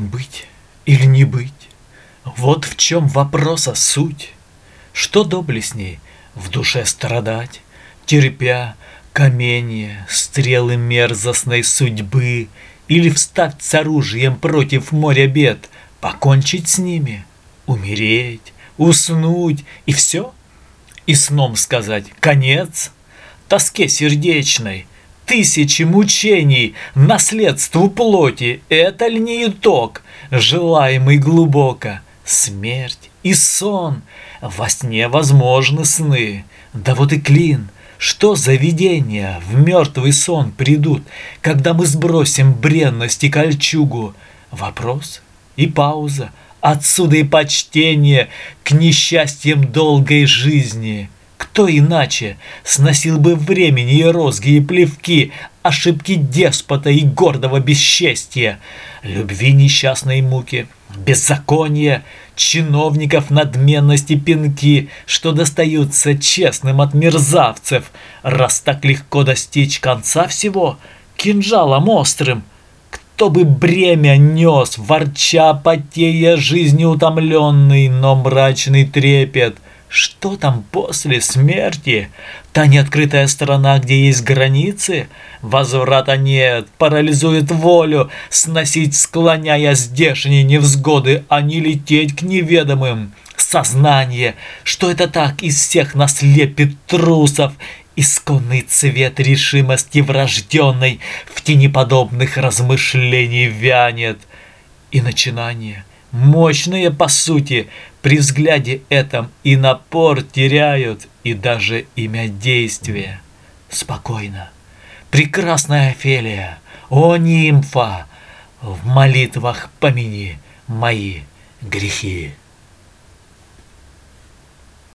Быть или не быть? Вот в чем вопроса суть. Что доблестней в душе страдать, терпя каменья, стрелы мерзостной судьбы, или встать с оружием против моря бед, покончить с ними, умереть, уснуть и все? И сном сказать «конец»? Тоске сердечной, тысячи мучений, наследству плоти, это ли не итог, желаемый глубоко? Смерть и сон, во сне возможны сны, да вот и клин — что за видения в мертвый сон придут, когда мы сбросим бренность и кольчугу? Вопрос и пауза, отсюда и почтение к несчастьям долгой жизни. Кто иначе сносил бы времени и розги и плевки, ошибки деспота и гордого бесчестия, любви несчастной муки, беззакония, чиновников надменности пинки, что достаются честным от мерзавцев, раз так легко достичь конца всего кинжалом острым. Кто бы бремя нес, ворча, потея, жизни утомленный, но мрачный трепет — что там после смерти? Та неоткрытая сторона, где есть границы? Возврата нет, парализует волю, сносить, склоняя здешние невзгоды, а не лететь к неведомым. Сознание, что это так из всех нас лепит трусов, Исконный цвет решимости врожденной В тени подобных размышлений вянет. И начинание, мощные по сути, при взгляде этом и напор теряют, и даже имя действия. Спокойно. Прекрасная Офелия, о нимфа, в молитвах помяни мои грехи.